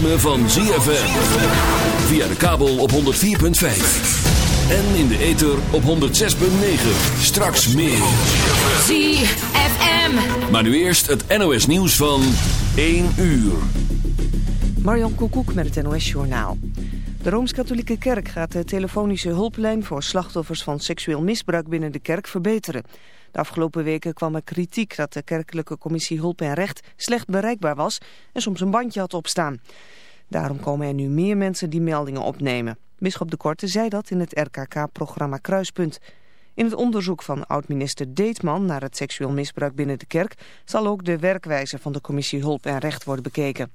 ritme van ZFM. Via de kabel op 104.5. En in de ether op 106.9. Straks meer. ZFM. Maar nu eerst het NOS nieuws van 1 uur. Marjan Koekoek met het NOS-journaal. De Rooms-Katholieke Kerk gaat de telefonische hulplijn voor slachtoffers van seksueel misbruik binnen de kerk verbeteren. De afgelopen weken kwam er kritiek dat de kerkelijke commissie Hulp en Recht slecht bereikbaar was en soms een bandje had opstaan. Daarom komen er nu meer mensen die meldingen opnemen. Bisschop de Korte zei dat in het RKK-programma Kruispunt. In het onderzoek van oud-minister Deetman naar het seksueel misbruik binnen de kerk zal ook de werkwijze van de commissie Hulp en Recht worden bekeken.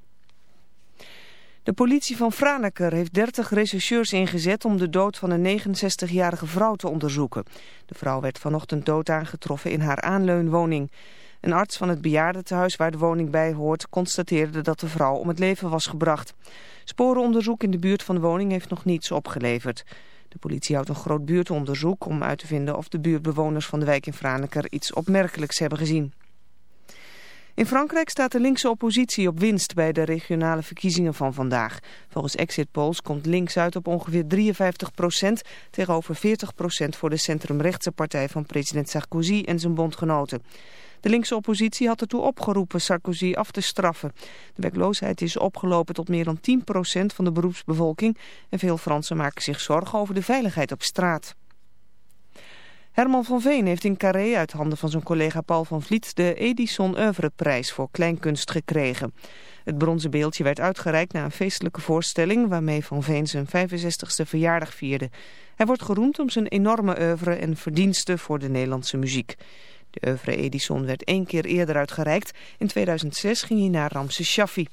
De politie van Franeker heeft 30 rechercheurs ingezet om de dood van een 69-jarige vrouw te onderzoeken. De vrouw werd vanochtend dood aangetroffen in haar aanleunwoning. Een arts van het bejaardentehuis waar de woning bij hoort constateerde dat de vrouw om het leven was gebracht. Sporenonderzoek in de buurt van de woning heeft nog niets opgeleverd. De politie houdt een groot buurtonderzoek om uit te vinden of de buurtbewoners van de wijk in Franeker iets opmerkelijks hebben gezien. In Frankrijk staat de linkse oppositie op winst bij de regionale verkiezingen van vandaag. Volgens exit polls komt links uit op ongeveer 53 procent tegenover 40 procent voor de centrumrechtse partij van president Sarkozy en zijn bondgenoten. De linkse oppositie had ertoe opgeroepen Sarkozy af te straffen. De werkloosheid is opgelopen tot meer dan 10 procent van de beroepsbevolking en veel Fransen maken zich zorgen over de veiligheid op straat. Herman van Veen heeft in Carré uit handen van zijn collega Paul van Vliet de Edison Oeuvreprijs voor kleinkunst gekregen. Het bronzen beeldje werd uitgereikt na een feestelijke voorstelling waarmee Van Veen zijn 65ste verjaardag vierde. Hij wordt geroemd om zijn enorme oeuvre en verdiensten voor de Nederlandse muziek. De oeuvre Edison werd één keer eerder uitgereikt. In 2006 ging hij naar Ramses Shaffi.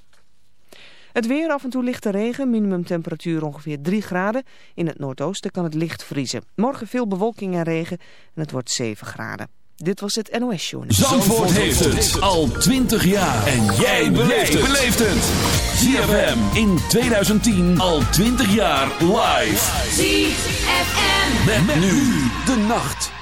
Het weer, af en toe lichte regen, minimumtemperatuur ongeveer 3 graden. In het noordoosten kan het licht vriezen. Morgen veel bewolking en regen en het wordt 7 graden. Dit was het NOS Journal. Zandvoort heeft het al 20 jaar. En jij beleeft het. ZFM in 2010 al 20 jaar live. ZFM. Met, met nu de nacht.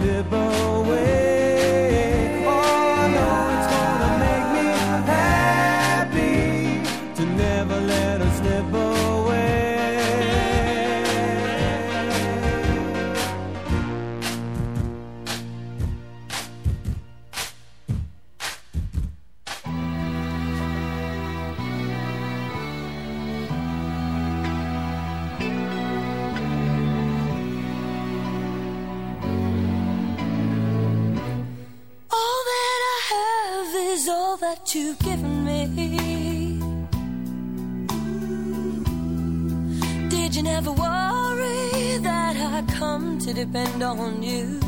live on you.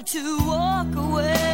to walk away.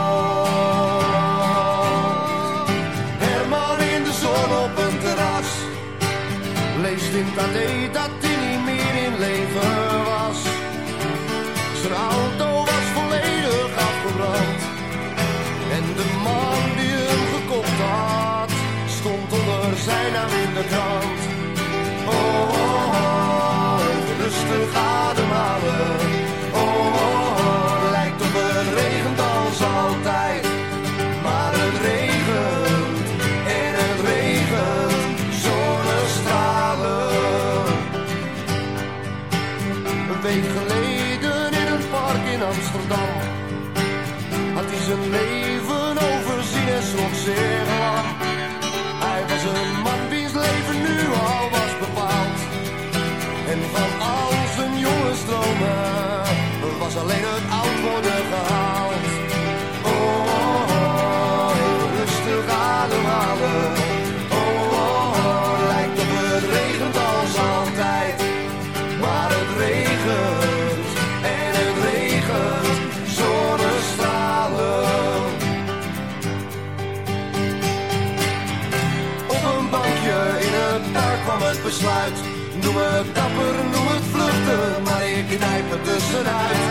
tonight.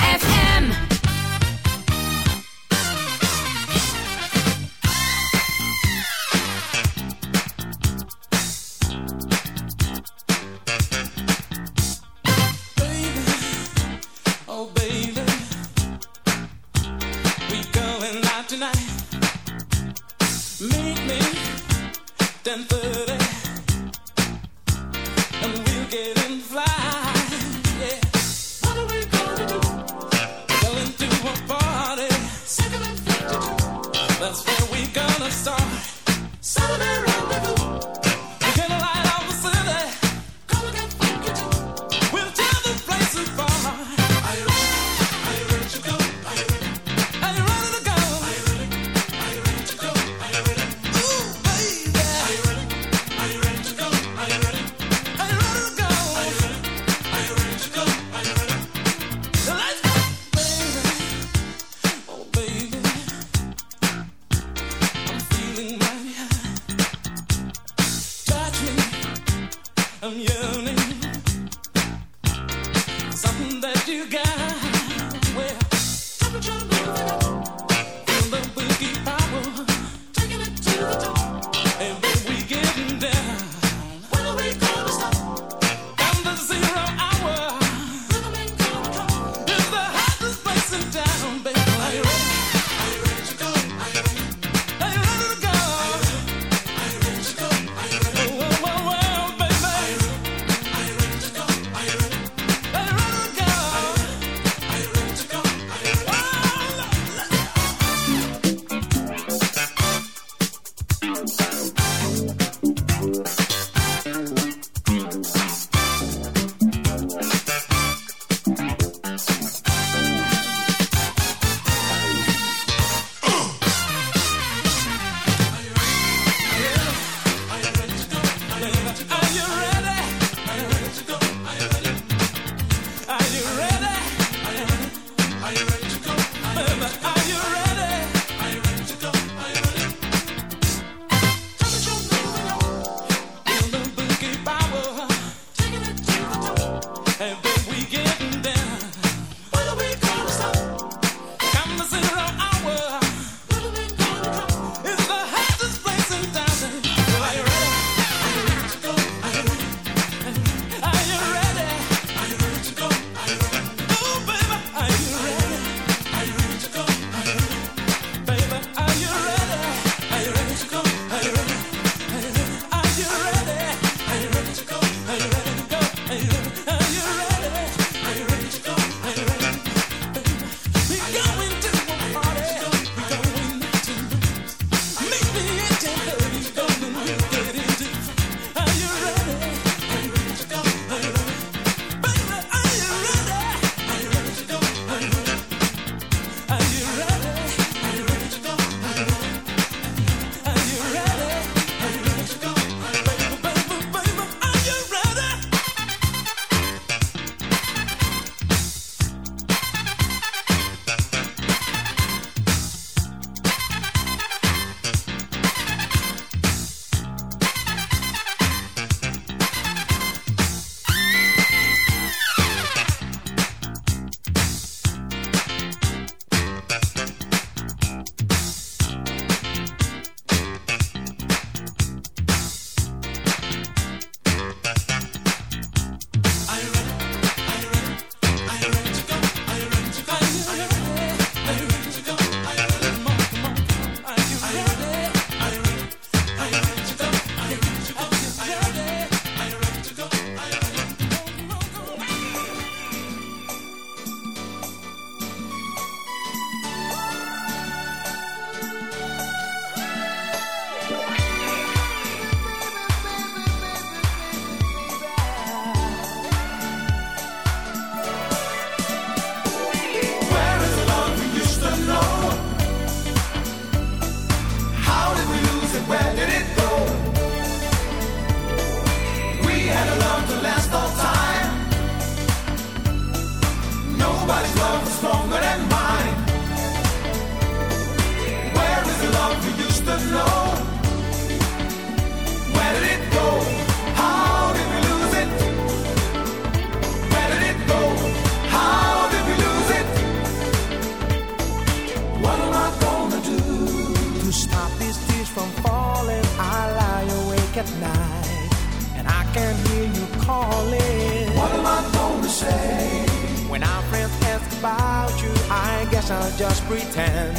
pretend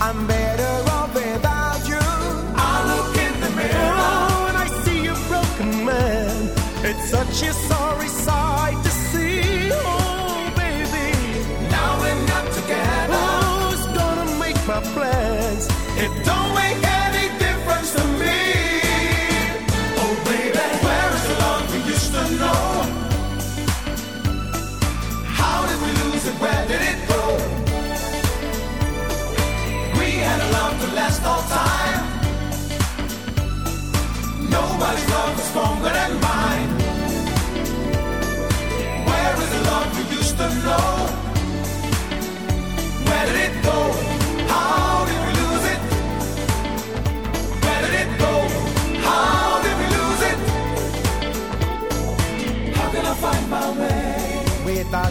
I'm better off without you. I look in the mirror oh, and I see a broken man. It's such a sorry